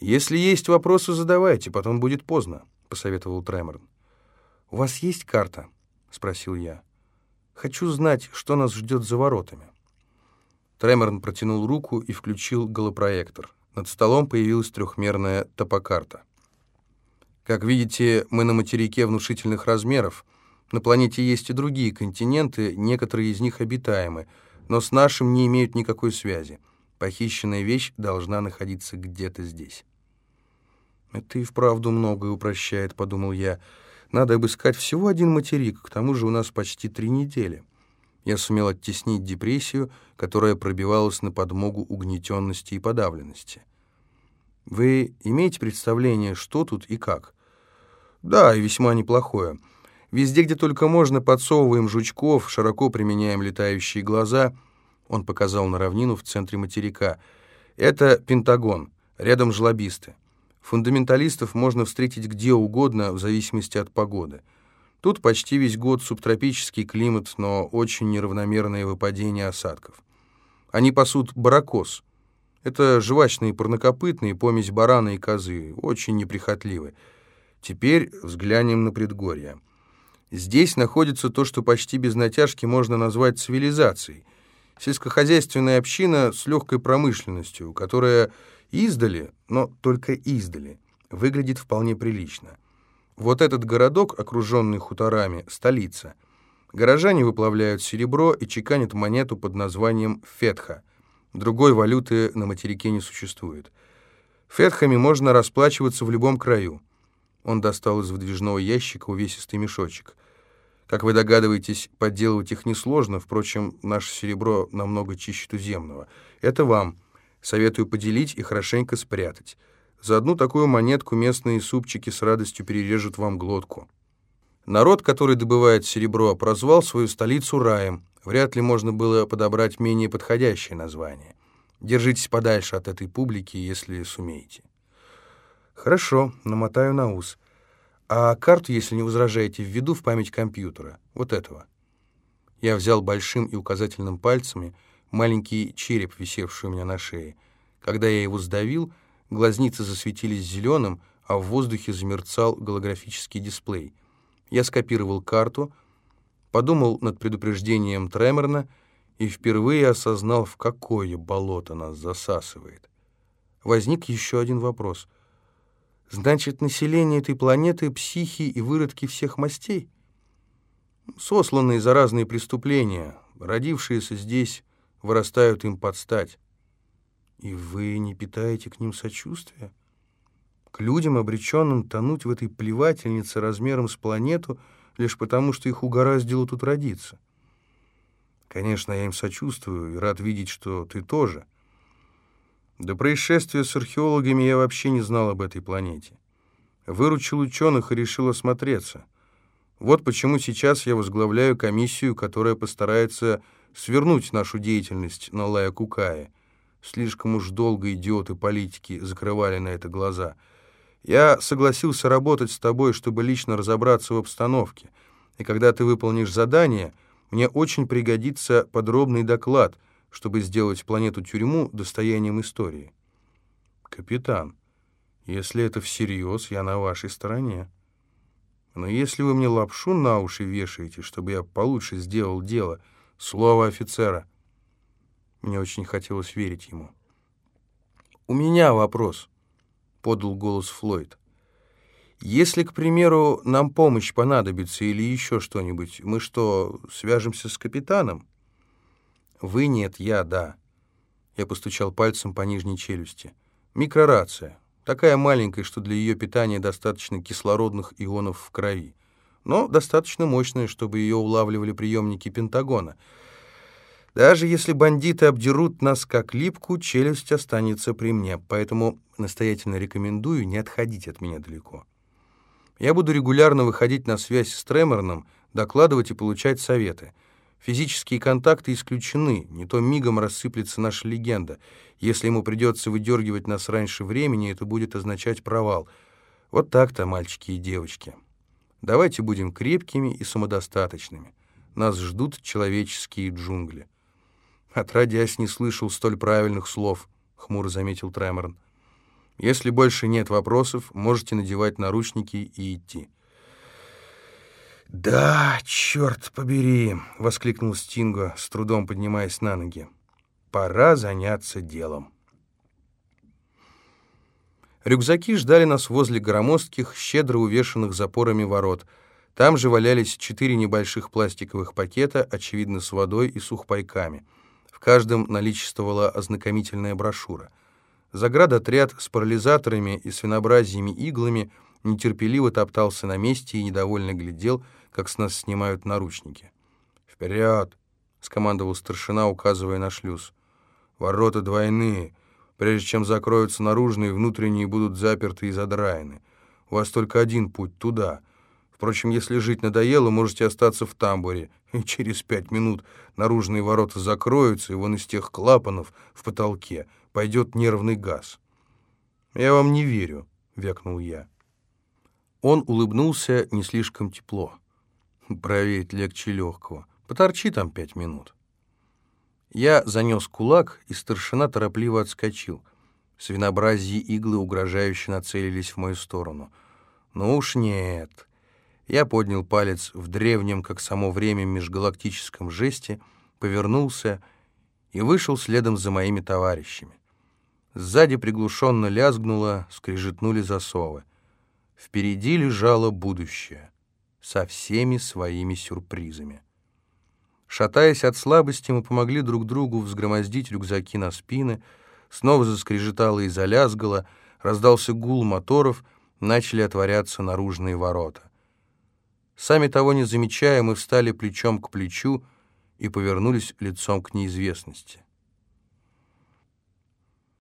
«Если есть вопросы, задавайте, потом будет поздно», — посоветовал Треморн. «У вас есть карта?» — спросил я. «Хочу знать, что нас ждет за воротами». Треморн протянул руку и включил голопроектор. Над столом появилась трехмерная топокарта. Как видите, мы на материке внушительных размеров. На планете есть и другие континенты, некоторые из них обитаемы, но с нашим не имеют никакой связи. Похищенная вещь должна находиться где-то здесь. «Это и вправду многое упрощает», — подумал я. «Надо обыскать всего один материк, к тому же у нас почти три недели». Я сумел оттеснить депрессию, которая пробивалась на подмогу угнетенности и подавленности. «Вы имеете представление, что тут и как?» «Да, и весьма неплохое. Везде, где только можно, подсовываем жучков, широко применяем летающие глаза». Он показал на равнину в центре материка. «Это Пентагон, рядом жлобисты. Фундаменталистов можно встретить где угодно, в зависимости от погоды. Тут почти весь год субтропический климат, но очень неравномерное выпадение осадков. Они пасут баракос. Это жвачные парнокопытные, помесь барана и козы, очень неприхотливы. Теперь взглянем на предгорье. Здесь находится то, что почти без натяжки можно назвать цивилизацией. Сельскохозяйственная община с легкой промышленностью, которая Издали, но только издали, выглядит вполне прилично. Вот этот городок, окруженный хуторами, столица. Горожане выплавляют серебро и чеканят монету под названием фетха. Другой валюты на материке не существует. Фетхами можно расплачиваться в любом краю. Он достал из выдвижного ящика увесистый мешочек. Как вы догадываетесь, подделывать их несложно, впрочем, наше серебро намного чище туземного. Это вам – Советую поделить и хорошенько спрятать. За одну такую монетку местные супчики с радостью перережут вам глотку. Народ, который добывает серебро, прозвал свою столицу раем. Вряд ли можно было подобрать менее подходящее название. Держитесь подальше от этой публики, если сумеете. Хорошо, намотаю на ус. А карту, если не возражаете, введу в память компьютера. Вот этого. Я взял большим и указательным пальцами — маленький череп, висевший у меня на шее. Когда я его сдавил, глазницы засветились зеленым, а в воздухе замерцал голографический дисплей. Я скопировал карту, подумал над предупреждением Треморна и впервые осознал, в какое болото нас засасывает. Возник еще один вопрос. Значит, население этой планеты — психи и выродки всех мастей? Сосланные за разные преступления, родившиеся здесь вырастают им под стать. И вы не питаете к ним сочувствия? К людям, обреченным тонуть в этой плевательнице размером с планету, лишь потому, что их угораздило тут родиться. Конечно, я им сочувствую и рад видеть, что ты тоже. До происшествия с археологами я вообще не знал об этой планете. Выручил ученых и решил осмотреться. Вот почему сейчас я возглавляю комиссию, которая постарается свернуть нашу деятельность на Лая Кукая. Слишком уж долго идиоты политики закрывали на это глаза. Я согласился работать с тобой, чтобы лично разобраться в обстановке. И когда ты выполнишь задание, мне очень пригодится подробный доклад, чтобы сделать планету-тюрьму достоянием истории. Капитан, если это всерьез, я на вашей стороне. Но если вы мне лапшу на уши вешаете, чтобы я получше сделал дело — Слово офицера. Мне очень хотелось верить ему. «У меня вопрос», — подал голос Флойд. «Если, к примеру, нам помощь понадобится или еще что-нибудь, мы что, свяжемся с капитаном?» «Вы нет, я да». Я постучал пальцем по нижней челюсти. «Микрорация. Такая маленькая, что для ее питания достаточно кислородных ионов в крови но достаточно мощная, чтобы ее улавливали приемники Пентагона. Даже если бандиты обдерут нас как липку, челюсть останется при мне, поэтому настоятельно рекомендую не отходить от меня далеко. Я буду регулярно выходить на связь с Треморном, докладывать и получать советы. Физические контакты исключены, не то мигом рассыплется наша легенда. Если ему придется выдергивать нас раньше времени, это будет означать провал. Вот так-то, мальчики и девочки». Давайте будем крепкими и самодостаточными. Нас ждут человеческие джунгли. Отродясь, не слышал столь правильных слов, хмуро заметил Треморн. Если больше нет вопросов, можете надевать наручники и идти». «Да, черт побери!» — воскликнул Стинго, с трудом поднимаясь на ноги. «Пора заняться делом». Рюкзаки ждали нас возле громоздких, щедро увешанных запорами ворот. Там же валялись четыре небольших пластиковых пакета, очевидно, с водой и сухпайками. В каждом наличествовала ознакомительная брошюра. Заградотряд с парализаторами и свинообразиями иглами нетерпеливо топтался на месте и недовольно глядел, как с нас снимают наручники. «Вперед!» — скомандовал старшина, указывая на шлюз. «Ворота двойные. Прежде чем закроются наружные, внутренние будут заперты и задраены. У вас только один путь — туда. Впрочем, если жить надоело, можете остаться в тамбуре. И через пять минут наружные ворота закроются, и вон из тех клапанов в потолке пойдет нервный газ». «Я вам не верю», — вякнул я. Он улыбнулся не слишком тепло. Проверить легче легкого. Поторчи там пять минут. Я занес кулак, и старшина торопливо отскочил. Свинообразие иглы угрожающе нацелились в мою сторону. Ну уж нет. Я поднял палец в древнем, как само время, межгалактическом жесте, повернулся и вышел следом за моими товарищами. Сзади приглушенно лязгнуло, скрежетнули засовы. Впереди лежало будущее со всеми своими сюрпризами. Шатаясь от слабости, мы помогли друг другу взгромоздить рюкзаки на спины, снова заскрежетало и залязгало, раздался гул моторов, начали отворяться наружные ворота. Сами того не замечая, мы встали плечом к плечу и повернулись лицом к неизвестности.